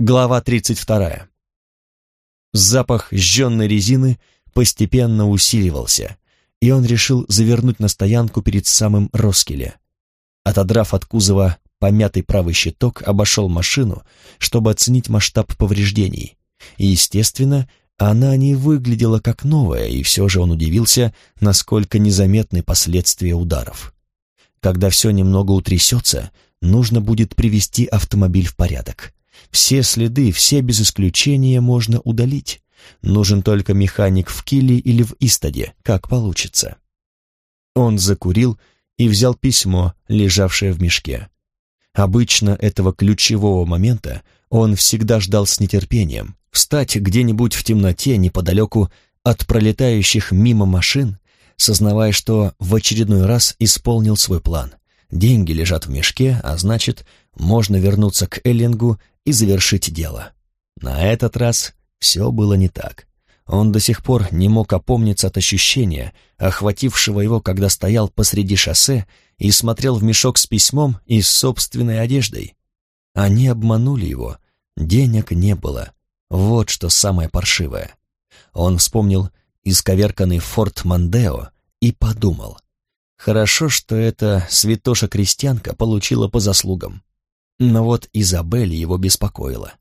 Глава 32. Запах сжженной резины постепенно усиливался, и он решил завернуть на стоянку перед самым Роскеле. Отодрав от кузова помятый правый щиток, обошел машину, чтобы оценить масштаб повреждений. И, естественно, она не выглядела как новая, и все же он удивился, насколько незаметны последствия ударов. Когда все немного утрясется, нужно будет привести автомобиль в порядок. Все следы, все без исключения можно удалить. Нужен только механик в Киле или в Истаде, как получится. Он закурил и взял письмо, лежавшее в мешке. Обычно этого ключевого момента он всегда ждал с нетерпением. Встать где-нибудь в темноте неподалеку от пролетающих мимо машин, сознавая, что в очередной раз исполнил свой план. Деньги лежат в мешке, а значит, можно вернуться к Эллингу и завершить дело. На этот раз все было не так. Он до сих пор не мог опомниться от ощущения, охватившего его, когда стоял посреди шоссе и смотрел в мешок с письмом и с собственной одеждой. Они обманули его, денег не было. Вот что самое паршивое. Он вспомнил исковерканный форт Мандео и подумал. Хорошо, что эта святоша-крестьянка получила по заслугам. Но вот Изабель его беспокоила.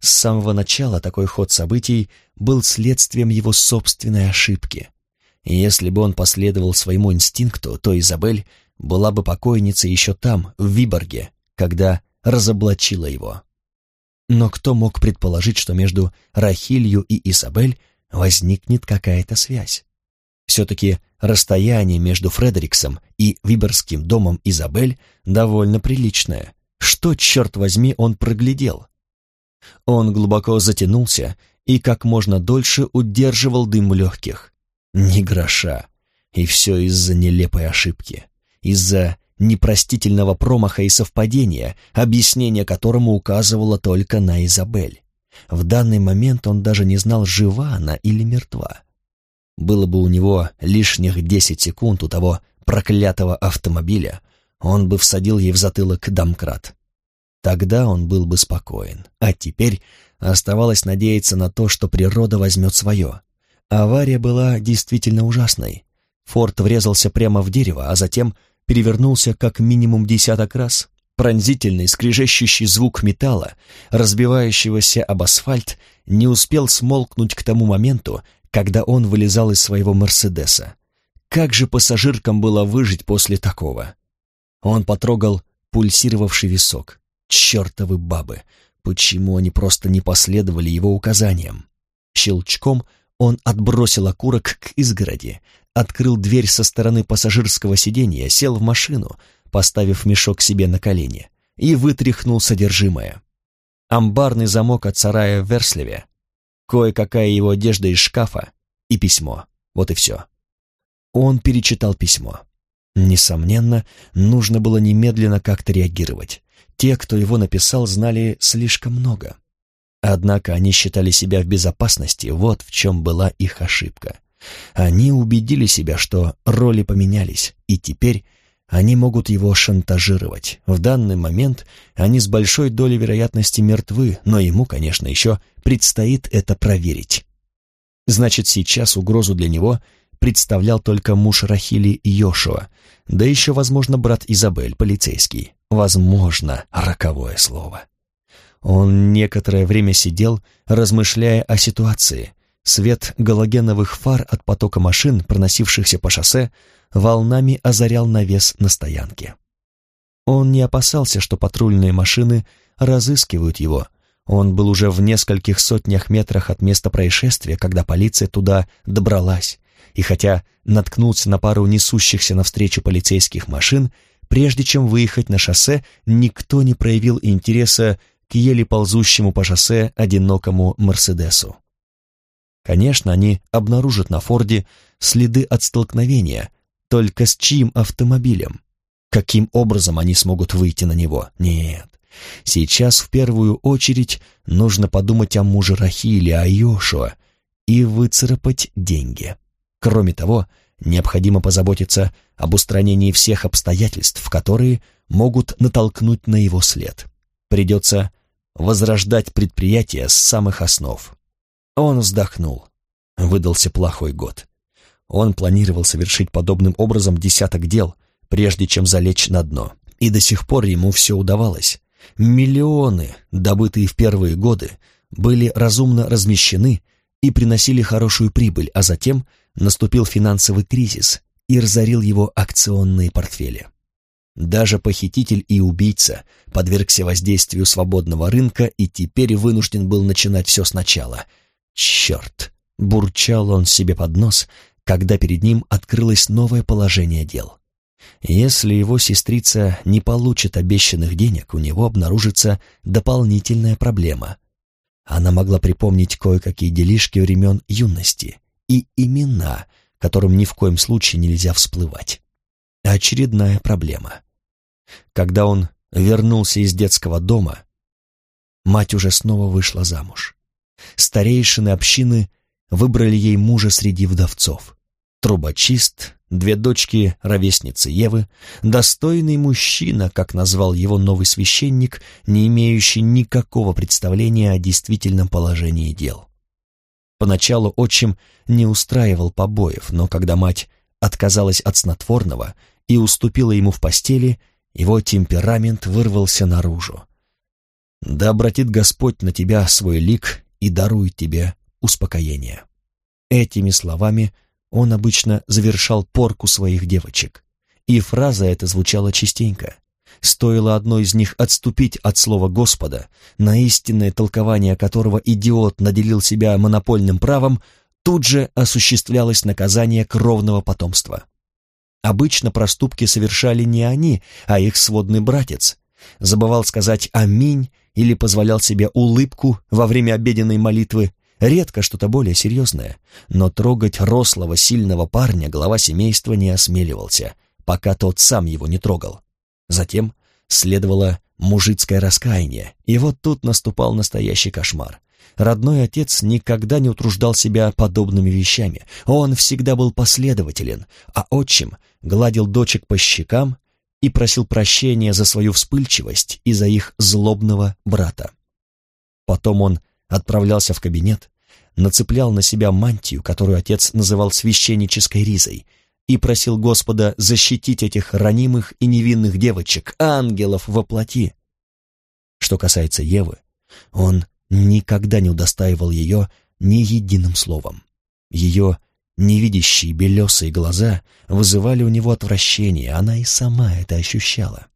С самого начала такой ход событий был следствием его собственной ошибки. если бы он последовал своему инстинкту, то Изабель была бы покойницей еще там, в Виборге, когда разоблачила его. Но кто мог предположить, что между Рахилью и Изабель возникнет какая-то связь? Все-таки расстояние между Фредериксом и Виборгским домом Изабель довольно приличное, что, черт возьми, он проглядел? Он глубоко затянулся и как можно дольше удерживал дым легких. Ни гроша. И все из-за нелепой ошибки. Из-за непростительного промаха и совпадения, объяснение которому указывало только на Изабель. В данный момент он даже не знал, жива она или мертва. Было бы у него лишних десять секунд у того проклятого автомобиля, он бы всадил ей в затылок домкрат. Тогда он был бы спокоен. А теперь оставалось надеяться на то, что природа возьмет свое. Авария была действительно ужасной. Форд врезался прямо в дерево, а затем перевернулся как минимум десяток раз. Пронзительный, скрежещущий звук металла, разбивающегося об асфальт, не успел смолкнуть к тому моменту, когда он вылезал из своего «Мерседеса». Как же пассажиркам было выжить после такого? Он потрогал пульсировавший висок. Чертовы бабы! Почему они просто не последовали его указаниям? Щелчком он отбросил окурок к изгороди, открыл дверь со стороны пассажирского сиденья, сел в машину, поставив мешок себе на колени, и вытряхнул содержимое. Амбарный замок от сарая в Верслеве, кое-какая его одежда из шкафа и письмо. Вот и все. Он перечитал письмо. Несомненно, нужно было немедленно как-то реагировать. Те, кто его написал, знали слишком много. Однако они считали себя в безопасности, вот в чем была их ошибка. Они убедили себя, что роли поменялись, и теперь они могут его шантажировать. В данный момент они с большой долей вероятности мертвы, но ему, конечно, еще предстоит это проверить. Значит, сейчас угрозу для него представлял только муж Рахили Йошуа, да еще, возможно, брат Изабель, полицейский. Возможно, роковое слово. Он некоторое время сидел, размышляя о ситуации. Свет галогеновых фар от потока машин, проносившихся по шоссе, волнами озарял навес на стоянке. Он не опасался, что патрульные машины разыскивают его. Он был уже в нескольких сотнях метрах от места происшествия, когда полиция туда добралась, и хотя наткнулся на пару несущихся навстречу полицейских машин, прежде чем выехать на шоссе, никто не проявил интереса к еле ползущему по шоссе одинокому Мерседесу. Конечно, они обнаружат на Форде следы от столкновения, только с чьим автомобилем? Каким образом они смогут выйти на него? Нет. Сейчас в первую очередь нужно подумать о муже Рахиле, о Йошуа и выцарапать деньги. Кроме того, необходимо позаботиться об устранении всех обстоятельств, которые могут натолкнуть на его след. Придется возрождать предприятие с самых основ. Он вздохнул. Выдался плохой год. Он планировал совершить подобным образом десяток дел, прежде чем залечь на дно. И до сих пор ему все удавалось. Миллионы, добытые в первые годы, были разумно размещены и приносили хорошую прибыль, а затем наступил финансовый кризис и разорил его акционные портфели. Даже похититель и убийца подвергся воздействию свободного рынка и теперь вынужден был начинать все сначала. Черт! Бурчал он себе под нос, когда перед ним открылось новое положение дел. Если его сестрица не получит обещанных денег, у него обнаружится дополнительная проблема. Она могла припомнить кое-какие делишки времен юности и имена, которым ни в коем случае нельзя всплывать. Очередная проблема. Когда он вернулся из детского дома, мать уже снова вышла замуж. Старейшины общины выбрали ей мужа среди вдовцов. Трубочист, две дочки ровесницы Евы, достойный мужчина, как назвал его новый священник, не имеющий никакого представления о действительном положении дел. Поначалу отчим не устраивал побоев, но когда мать отказалась от снотворного и уступила ему в постели, его темперамент вырвался наружу. «Да обратит Господь на тебя свой лик и дарует тебе успокоение». Этими словами он обычно завершал порку своих девочек, и фраза эта звучала частенько. Стоило одной из них отступить от слова Господа, на истинное толкование которого идиот наделил себя монопольным правом, тут же осуществлялось наказание кровного потомства. Обычно проступки совершали не они, а их сводный братец. Забывал сказать «Аминь» или позволял себе улыбку во время обеденной молитвы, редко что-то более серьезное, но трогать рослого, сильного парня глава семейства не осмеливался, пока тот сам его не трогал. Затем следовало мужицкое раскаяние, и вот тут наступал настоящий кошмар. Родной отец никогда не утруждал себя подобными вещами, он всегда был последователен, а отчим гладил дочек по щекам и просил прощения за свою вспыльчивость и за их злобного брата. Потом он отправлялся в кабинет, нацеплял на себя мантию, которую отец называл священнической ризой, и просил Господа защитить этих ранимых и невинных девочек, ангелов во плоти. Что касается Евы, он никогда не удостаивал ее ни единым словом. Ее невидящие белесые глаза вызывали у него отвращение, она и сама это ощущала.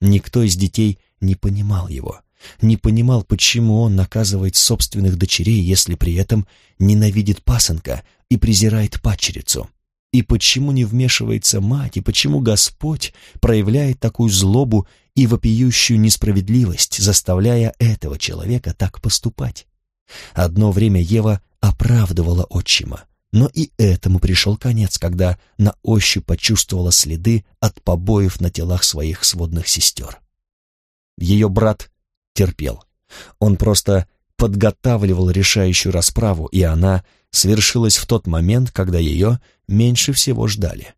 Никто из детей не понимал его, не понимал, почему он наказывает собственных дочерей, если при этом ненавидит пасынка и презирает падчерицу. И почему не вмешивается мать, и почему Господь проявляет такую злобу и вопиющую несправедливость, заставляя этого человека так поступать. Одно время Ева оправдывала отчима, но и этому пришел конец, когда на ощупь почувствовала следы от побоев на телах своих сводных сестер. Ее брат терпел. Он просто подготавливал решающую расправу, и она свершилась в тот момент, когда ее меньше всего ждали.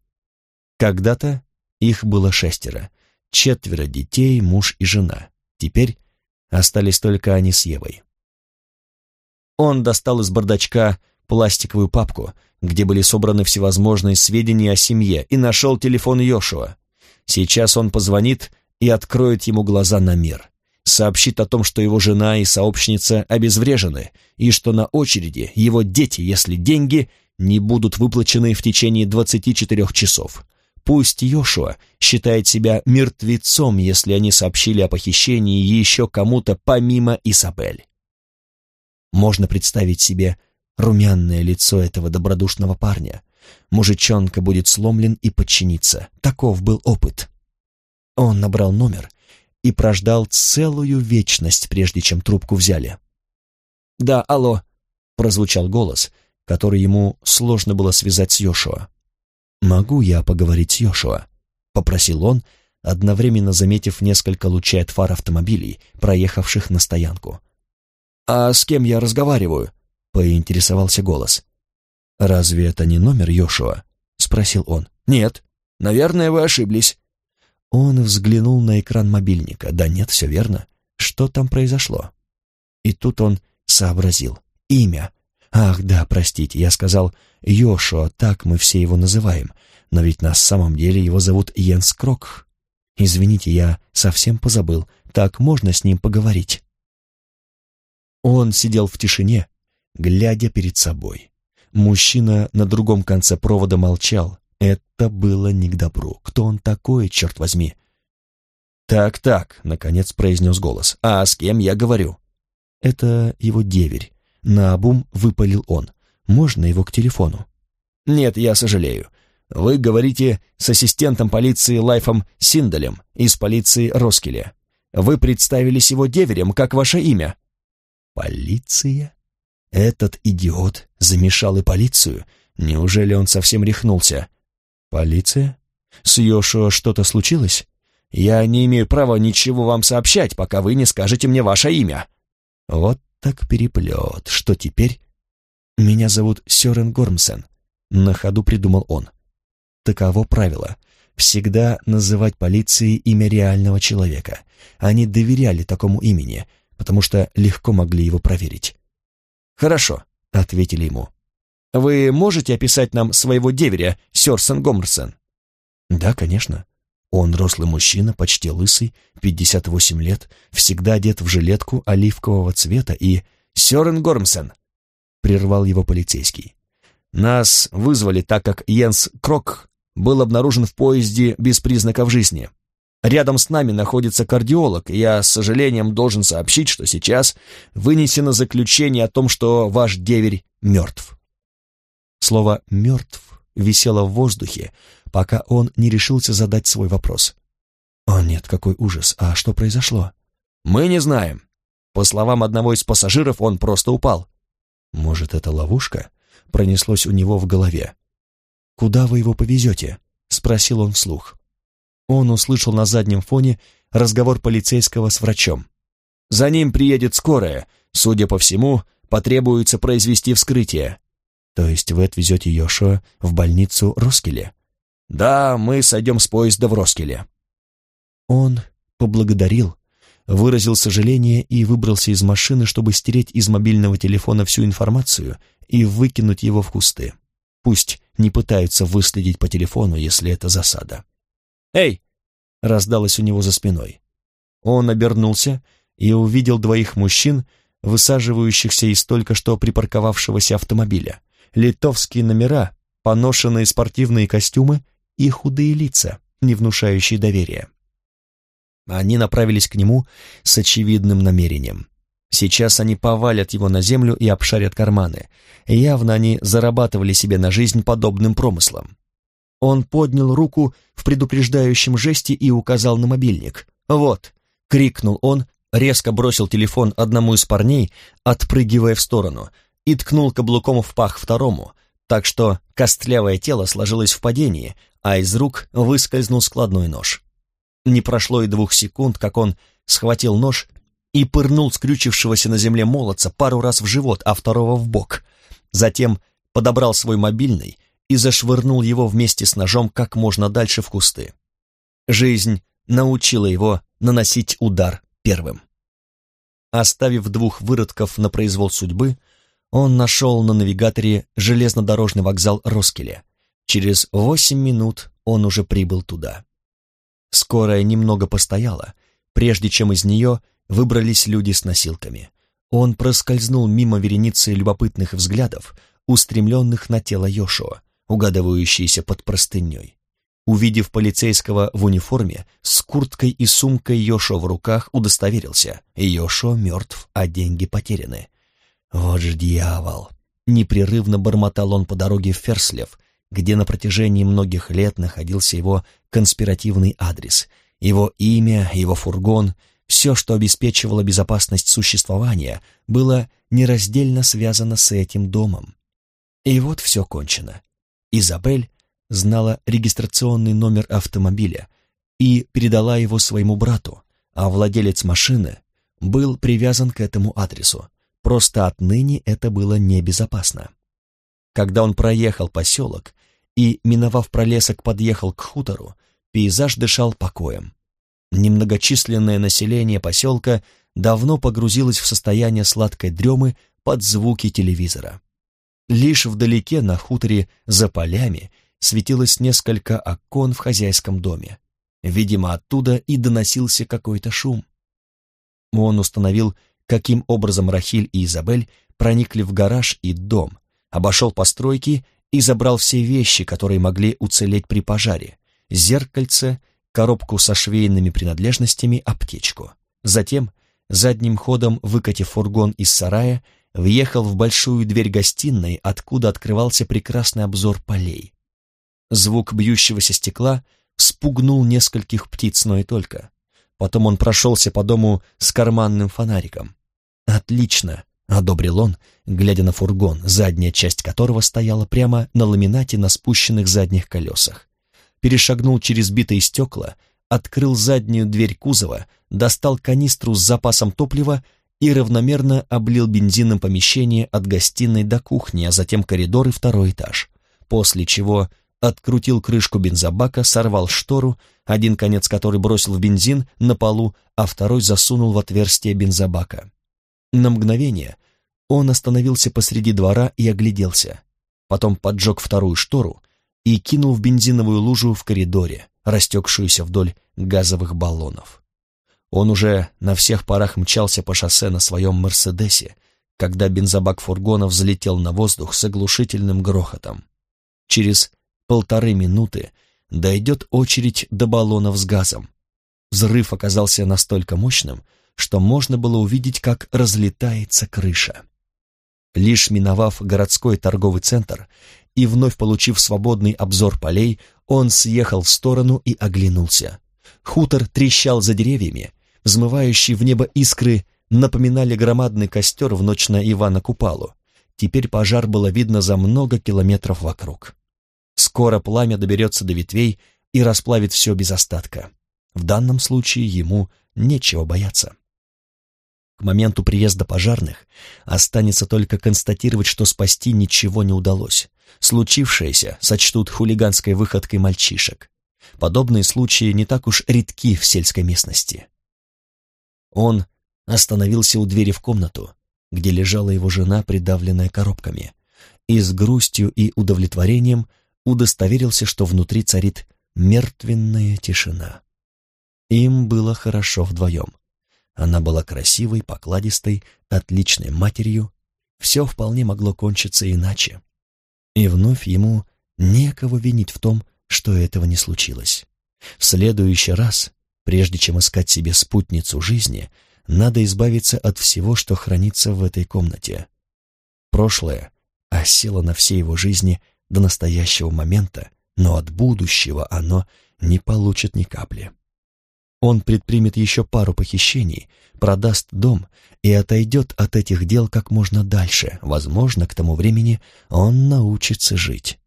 Когда-то их было шестеро, четверо детей, муж и жена. Теперь остались только они с Евой. Он достал из бардачка пластиковую папку, где были собраны всевозможные сведения о семье, и нашел телефон Йошуа. Сейчас он позвонит и откроет ему глаза на мир сообщит о том, что его жена и сообщница обезврежены, и что на очереди его дети, если деньги не будут выплачены в течение 24 часов. Пусть Йошуа считает себя мертвецом, если они сообщили о похищении еще кому-то помимо Изабель. Можно представить себе румяное лицо этого добродушного парня. Мужичонка будет сломлен и подчинится. Таков был опыт. Он набрал номер и прождал целую вечность, прежде чем трубку взяли. «Да, алло», — прозвучал голос, который ему сложно было связать с Йошуа. «Могу я поговорить с Йошуа?» — попросил он, одновременно заметив несколько лучей от фар автомобилей, проехавших на стоянку. «А с кем я разговариваю?» — поинтересовался голос. «Разве это не номер Йошуа?» — спросил он. «Нет, наверное, вы ошиблись». Он взглянул на экран мобильника. Да нет, все верно. Что там произошло? И тут он сообразил. Имя. Ах, да, простите, я сказал Йошуа, так мы все его называем, но ведь на самом деле его зовут Йенс Крок. Извините, я совсем позабыл. Так можно с ним поговорить?» Он сидел в тишине, глядя перед собой. Мужчина на другом конце провода молчал. Это было не к добру. Кто он такой, черт возьми? «Так-так», — наконец произнес голос. «А с кем я говорю?» «Это его деверь». Наобум выпалил он. «Можно его к телефону?» «Нет, я сожалею. Вы говорите с ассистентом полиции Лайфом Синдалем из полиции Роскеля. Вы представились его деверем, как ваше имя?» «Полиция?» Этот идиот замешал и полицию. Неужели он совсем рехнулся? «Полиция? С Йошуа что-то случилось?» Я не имею права ничего вам сообщать, пока вы не скажете мне ваше имя». Вот так переплет. Что теперь? Меня зовут Сёрен Гормсен. На ходу придумал он. Таково правило. Всегда называть полиции имя реального человека. Они доверяли такому имени, потому что легко могли его проверить. «Хорошо», — ответили ему. «Вы можете описать нам своего деверя, Сёрсен Гомерсен?» «Да, конечно. Он рослый мужчина, почти лысый, 58 лет, всегда одет в жилетку оливкового цвета и... «Сёрен Гормсен!» — прервал его полицейский. «Нас вызвали, так как Йенс Крок был обнаружен в поезде без признаков жизни. Рядом с нами находится кардиолог, и я с сожалением должен сообщить, что сейчас вынесено заключение о том, что ваш деверь мертв». Слово «мертв» висело в воздухе, пока он не решился задать свой вопрос. «О нет, какой ужас! А что произошло?» «Мы не знаем. По словам одного из пассажиров, он просто упал». «Может, это ловушка?» Пронеслось у него в голове. «Куда вы его повезете?» — спросил он вслух. Он услышал на заднем фоне разговор полицейского с врачом. «За ним приедет скорая. Судя по всему, потребуется произвести вскрытие». «То есть вы отвезете Йошуа в больницу Роскеле?» «Да, мы сойдем с поезда в Роскеле». Он поблагодарил, выразил сожаление и выбрался из машины, чтобы стереть из мобильного телефона всю информацию и выкинуть его в кусты. Пусть не пытаются выследить по телефону, если это засада. «Эй!» — раздалось у него за спиной. Он обернулся и увидел двоих мужчин, высаживающихся из только что припарковавшегося автомобиля. Литовские номера, поношенные спортивные костюмы и худые лица, не внушающие доверия. Они направились к нему с очевидным намерением. Сейчас они повалят его на землю и обшарят карманы. Явно они зарабатывали себе на жизнь подобным промыслом. Он поднял руку в предупреждающем жесте и указал на мобильник. «Вот!» — крикнул он, резко бросил телефон одному из парней, отпрыгивая в сторону, и ткнул каблуком в пах второму, так что костлявое тело сложилось в падении, а из рук выскользнул складной нож. Не прошло и двух секунд, как он схватил нож и пырнул скрючившегося на земле молодца пару раз в живот, а второго в бок. Затем подобрал свой мобильный и зашвырнул его вместе с ножом как можно дальше в кусты. Жизнь научила его наносить удар первым. Оставив двух выродков на произвол судьбы, он нашел на навигаторе железнодорожный вокзал Роскеля, Через восемь минут он уже прибыл туда. Скорая немного постояла, прежде чем из нее выбрались люди с носилками. Он проскользнул мимо вереницы любопытных взглядов, устремленных на тело Йошуа, угадывающиеся под простыней. Увидев полицейского в униформе, с курткой и сумкой Йошуа в руках, удостоверился. Йошуа мертв, а деньги потеряны. Вот же дьявол! Непрерывно бормотал он по дороге в Ферслев, где на протяжении многих лет находился его конспиративный адрес, его имя, его фургон, все, что обеспечивало безопасность существования, было нераздельно связано с этим домом. И вот все кончено. Изабель знала регистрационный номер автомобиля и передала его своему брату, а владелец машины был привязан к этому адресу. Просто отныне это было небезопасно. Когда он проехал поселок, и, миновав пролесок, подъехал к хутору, пейзаж дышал покоем. Немногочисленное население поселка давно погрузилась в состояние сладкой дремы под звуки телевизора. Лишь вдалеке на хуторе за полями светилось несколько окон в хозяйском доме. Видимо, оттуда и доносился какой-то шум. Он установил, каким образом Рахиль и Изабель проникли в гараж и дом, обошел постройки и забрал все вещи, которые могли уцелеть при пожаре, зеркальце, коробку со швейными принадлежностями, аптечку. Затем, задним ходом выкатив фургон из сарая, въехал в большую дверь гостиной, откуда открывался прекрасный обзор полей. Звук бьющегося стекла спугнул нескольких птиц, но и только. Потом он прошелся по дому с карманным фонариком. «Отлично!» — одобрил он, глядя на фургон, задняя часть которого стояла прямо на ламинате на спущенных задних колесах. Перешагнул через битые стекла, открыл заднюю дверь кузова, достал канистру с запасом топлива и равномерно облил бензином помещение от гостиной до кухни, а затем коридор и второй этаж, после чего открутил крышку бензобака, сорвал штору, один конец которой бросил в бензин на полу, а второй засунул в отверстие бензобака. На мгновение он остановился посреди двора и огляделся, потом поджег вторую штору и кинул в бензиновую лужу в коридоре, растекшуюся вдоль газовых баллонов. Он уже на всех парах мчался по шоссе на своем «Мерседесе», когда бензобак фургона взлетел на воздух с оглушительным грохотом. Через полторы минуты дойдет очередь до баллонов с газом. Взрыв оказался настолько мощным, что можно было увидеть, как разлетается крыша. Лишь миновав городской торговый центр и вновь получив свободный обзор полей, он съехал в сторону и оглянулся. Хутор трещал за деревьями, взмывающие в небо искры напоминали громадный костер в ночь на Ивана Купалу. Теперь пожар было видно за много километров вокруг. Скоро пламя доберется до ветвей и расплавит все без остатка. В данном случае ему нечего бояться. К моменту приезда пожарных останется только констатировать, что спасти ничего не удалось. Случившееся сочтут хулиганской выходкой мальчишек. Подобные случаи не так уж редки в сельской местности. Он остановился у двери в комнату, где лежала его жена, придавленная коробками, и с грустью и удовлетворением удостоверился, что внутри царит мертвенная тишина. Им было хорошо вдвоем. Она была красивой, покладистой, отличной матерью. Все вполне могло кончиться иначе. И вновь ему некого винить в том, что этого не случилось. В следующий раз, прежде чем искать себе спутницу жизни, надо избавиться от всего, что хранится в этой комнате. Прошлое осело на всей его жизни до настоящего момента, но от будущего оно не получит ни капли. Он предпримет еще пару похищений, продаст дом и отойдет от этих дел как можно дальше. Возможно, к тому времени он научится жить.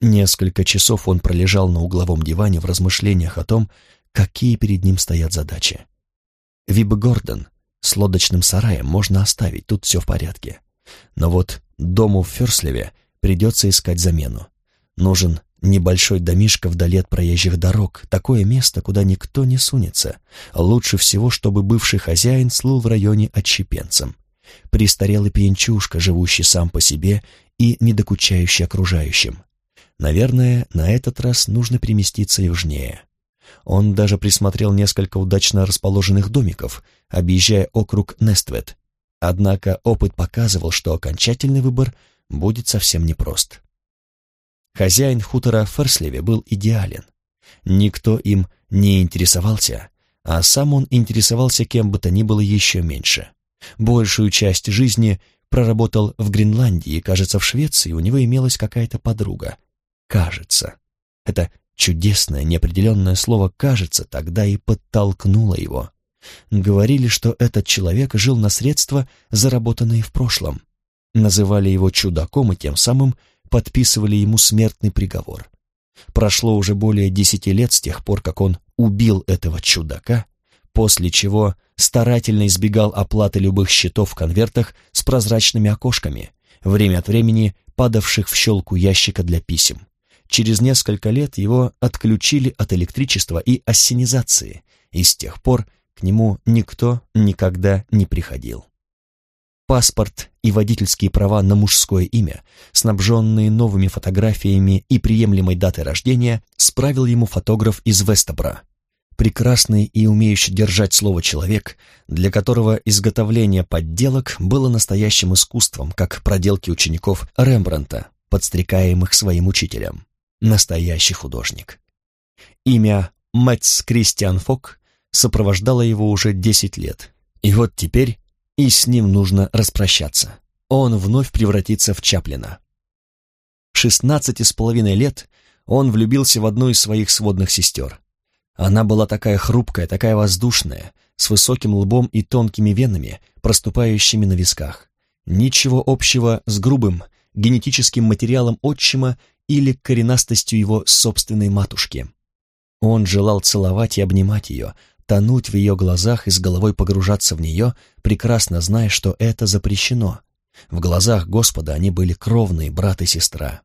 Несколько часов он пролежал на угловом диване в размышлениях о том, какие перед ним стоят задачи. Виб Гордон с лодочным сараем можно оставить, тут все в порядке. Но вот дому в Ферслеве придется искать замену. Нужен Небольшой домишко вдали от проезжих дорог, такое место, куда никто не сунется. Лучше всего, чтобы бывший хозяин слыл в районе отщепенцем. Престарелый пьянчушка, живущий сам по себе и недокучающий окружающим. Наверное, на этот раз нужно переместиться южнее. Он даже присмотрел несколько удачно расположенных домиков, объезжая округ Нествет. Однако опыт показывал, что окончательный выбор будет совсем непрост. Хозяин хутора Ферсливе был идеален. Никто им не интересовался, а сам он интересовался кем бы то ни было еще меньше. Большую часть жизни проработал в Гренландии кажется, в Швеции у него имелась какая-то подруга. Кажется. Это чудесное, неопределенное слово «кажется» тогда и подтолкнуло его. Говорили, что этот человек жил на средства, заработанные в прошлом. Называли его чудаком и тем самым подписывали ему смертный приговор. Прошло уже более десяти лет с тех пор, как он убил этого чудака, после чего старательно избегал оплаты любых счетов в конвертах с прозрачными окошками, время от времени падавших в щелку ящика для писем. Через несколько лет его отключили от электричества и ассенизации, и с тех пор к нему никто никогда не приходил. Паспорт и водительские права на мужское имя, снабженные новыми фотографиями и приемлемой датой рождения, справил ему фотограф из Вестабра, прекрасный и умеющий держать слово человек, для которого изготовление подделок было настоящим искусством, как проделки учеников Рембранта, подстрекаемых своим учителем. Настоящий художник. Имя Мэтс Кристиан Фок сопровождало его уже десять лет, и вот теперь и с ним нужно распрощаться. Он вновь превратится в Чаплина. В шестнадцати с половиной лет он влюбился в одну из своих сводных сестер. Она была такая хрупкая, такая воздушная, с высоким лбом и тонкими венами, проступающими на висках. Ничего общего с грубым, генетическим материалом отчима или коренастостью его собственной матушки. Он желал целовать и обнимать ее, тонуть в ее глазах и с головой погружаться в нее, прекрасно зная, что это запрещено. В глазах Господа они были кровные брат и сестра.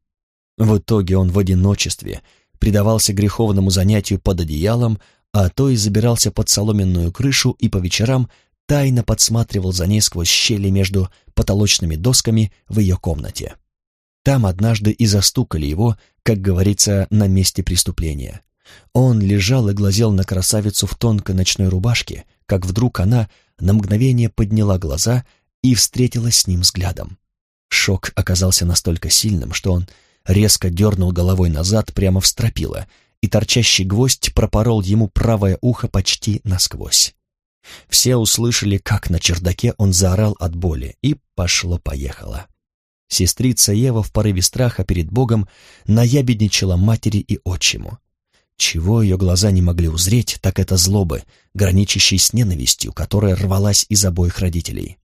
В итоге он в одиночестве, предавался греховному занятию под одеялом, а то и забирался под соломенную крышу и по вечерам тайно подсматривал за ней сквозь щели между потолочными досками в ее комнате. Там однажды и застукали его, как говорится, на месте преступления. Он лежал и глазел на красавицу в тонкой ночной рубашке, как вдруг она на мгновение подняла глаза и встретилась с ним взглядом. Шок оказался настолько сильным, что он резко дернул головой назад прямо в стропила, и торчащий гвоздь пропорол ему правое ухо почти насквозь. Все услышали, как на чердаке он заорал от боли, и пошло-поехало. Сестрица Ева в порыве страха перед Богом наябедничала матери и отчиму. Чего ее глаза не могли узреть, так это злобы, граничащей с ненавистью, которая рвалась из обоих родителей.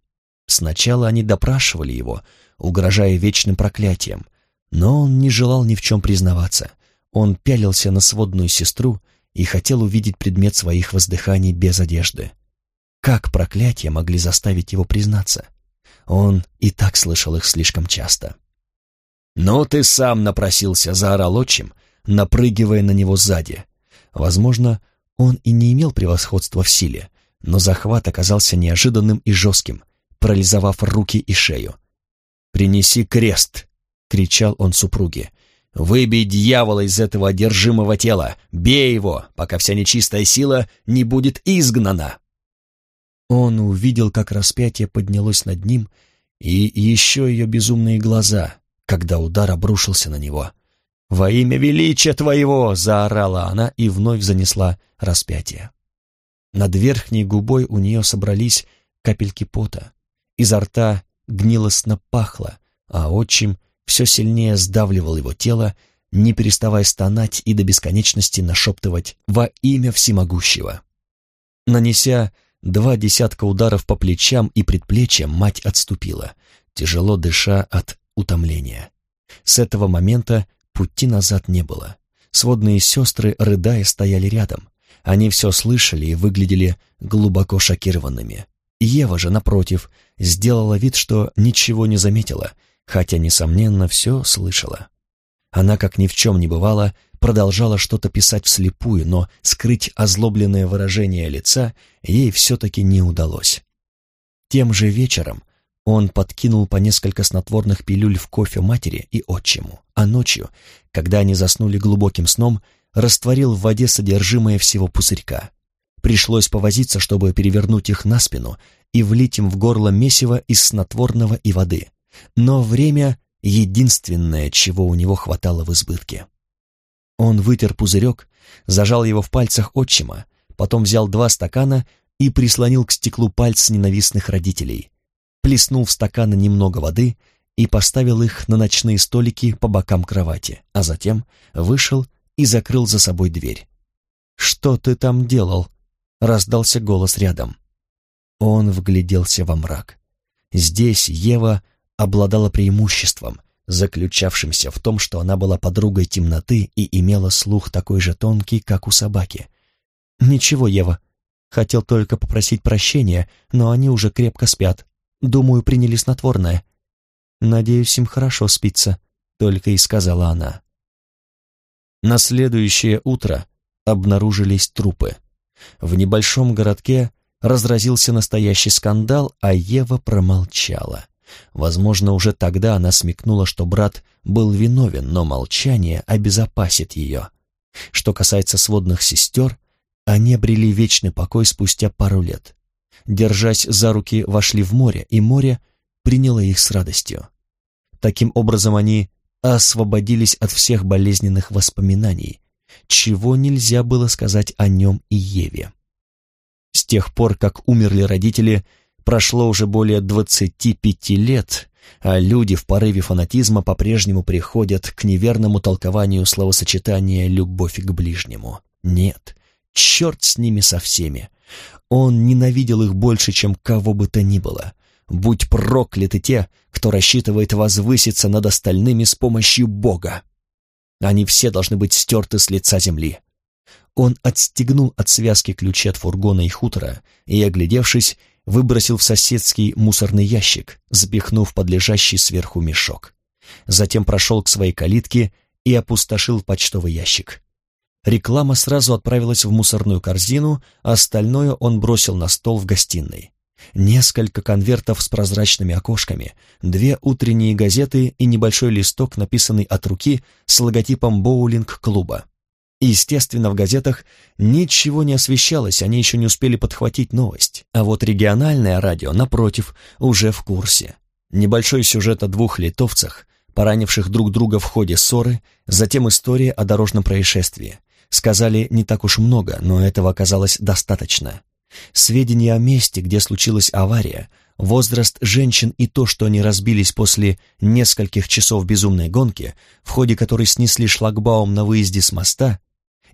Сначала они допрашивали его, угрожая вечным проклятием, но он не желал ни в чем признаваться. Он пялился на сводную сестру и хотел увидеть предмет своих воздыханий без одежды. Как проклятия могли заставить его признаться? Он и так слышал их слишком часто. «Ну ты сам напросился», — заорал отчим, напрыгивая на него сзади. Возможно, он и не имел превосходства в силе, но захват оказался неожиданным и жестким, парализовав руки и шею. «Принеси крест!» — кричал он супруге. «Выбей дьявола из этого одержимого тела! Бей его, пока вся нечистая сила не будет изгнана!» Он увидел, как распятие поднялось над ним, и еще ее безумные глаза, когда удар обрушился на него. «Во имя величия твоего!» — заорала она и вновь занесла распятие. Над верхней губой у нее собрались капельки пота. Изо рта гнилостно пахло, а отчим все сильнее сдавливал его тело, не переставая стонать и до бесконечности нашептывать «во имя всемогущего». Нанеся два десятка ударов по плечам и предплечьям, мать отступила, тяжело дыша от утомления. С этого момента пути назад не было. Сводные сестры, рыдая, стояли рядом. Они все слышали и выглядели глубоко шокированными. Ева же, напротив, сделала вид, что ничего не заметила — хотя, несомненно, все слышала. Она, как ни в чем не бывало, продолжала что-то писать вслепую, но скрыть озлобленное выражение лица ей все-таки не удалось. Тем же вечером он подкинул по несколько снотворных пилюль в кофе матери и отчиму, а ночью, когда они заснули глубоким сном, растворил в воде содержимое всего пузырька. Пришлось повозиться, чтобы перевернуть их на спину и влить им в горло месиво из снотворного и воды но время — единственное, чего у него хватало в избытке. Он вытер пузырек, зажал его в пальцах отчима, потом взял два стакана и прислонил к стеклу пальц ненавистных родителей, плеснул в стаканы немного воды и поставил их на ночные столики по бокам кровати, а затем вышел и закрыл за собой дверь. «Что ты там делал?» — раздался голос рядом. Он вгляделся во мрак. Здесь Ева обладала преимуществом, заключавшимся в том, что она была подругой темноты и имела слух такой же тонкий, как у собаки. «Ничего, Ева. Хотел только попросить прощения, но они уже крепко спят. Думаю, приняли снотворное. Надеюсь, им хорошо спится», — только и сказала она. На следующее утро обнаружились трупы. В небольшом городке разразился настоящий скандал, а Ева промолчала. Возможно, уже тогда она смекнула, что брат был виновен, но молчание обезопасит ее. Что касается сводных сестер, они обрели вечный покой спустя пару лет. Держась за руки, вошли в море, и море приняло их с радостью. Таким образом, они освободились от всех болезненных воспоминаний, чего нельзя было сказать о нем и Еве. С тех пор, как умерли родители, прошло уже более 25 лет, а люди в порыве фанатизма по-прежнему приходят к неверному толкованию словосочетания «любовь к ближнему». Нет, черт с ними со всеми. Он ненавидел их больше, чем кого бы то ни было. Будь прокляты те, кто рассчитывает возвыситься над остальными с помощью Бога. Они все должны быть стерты с лица земли. Он отстегнул от связки ключи от фургона и хутора и, оглядевшись, выбросил в соседский мусорный ящик, запихнув под лежащий сверху мешок. Затем прошел к своей калитке и опустошил почтовый ящик. Реклама сразу отправилась в мусорную корзину, а остальное он бросил на стол в гостиной. Несколько конвертов с прозрачными окошками, две утренние газеты и небольшой листок, написанный от руки с логотипом боулинг-клуба. Естественно, в газетах ничего не освещалось, они еще не успели подхватить новость. А вот региональное радио, напротив, уже в курсе. Небольшой сюжет о двух литовцах, поранивших друг друга в ходе ссоры, затем история о дорожном происшествии. Сказали не так уж много, но этого оказалось достаточно. Сведения о месте, где случилась авария, возраст женщин и то, что они разбились после нескольких часов безумной гонки, в ходе которой снесли шлагбаум на выезде с моста,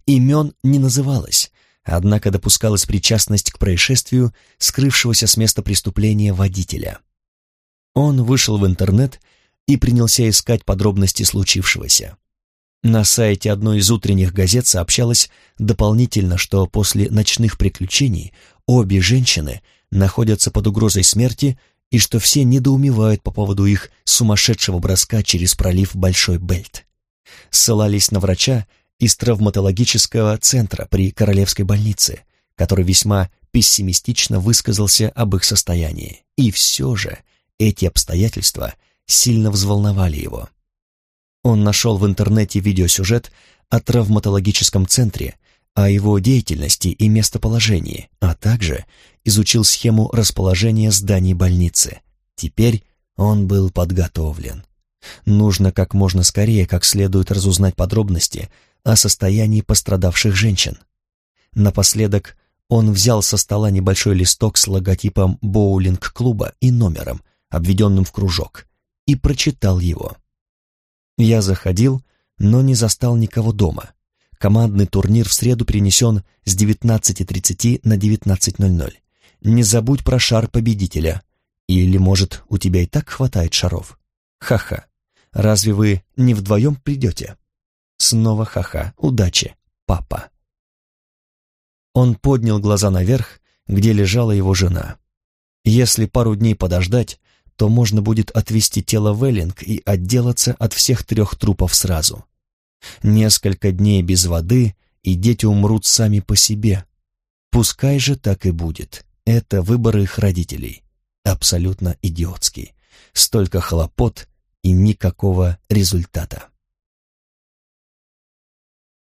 Имен не называлось, однако допускалась причастность к происшествию скрывшегося с места преступления водителя. Он вышел в интернет и принялся искать подробности случившегося. На сайте одной из утренних газет сообщалось дополнительно, что после ночных приключений обе женщины находятся под угрозой смерти и что все недоумевают по поводу их сумасшедшего броска через пролив Большой Бельт. Ссылались на врача, из травматологического центра при Королевской больнице, который весьма пессимистично высказался об их состоянии. И все же эти обстоятельства сильно взволновали его. Он нашел в интернете видеосюжет о травматологическом центре, о его деятельности и местоположении, а также изучил схему расположения зданий больницы. Теперь он был подготовлен. Нужно как можно скорее, как следует разузнать подробности о состоянии пострадавших женщин. Напоследок он взял со стола небольшой листок с логотипом боулинг-клуба и номером, обведенным в кружок, и прочитал его. Я заходил, но не застал никого дома. Командный турнир в среду перенесен с 19.30 на 19.00. Не забудь про шар победителя. Или, может, у тебя и так хватает шаров? Ха-ха. Разве вы не вдвоем придете? Снова ха-ха. Удачи, папа. Он поднял глаза наверх, где лежала его жена. Если пару дней подождать, то можно будет отвезти тело в Эллинг и отделаться от всех трех трупов сразу. Несколько дней без воды, и дети умрут сами по себе. Пускай же так и будет. Это выбор их родителей. Абсолютно идиотский. Столько хлопот и никакого результата.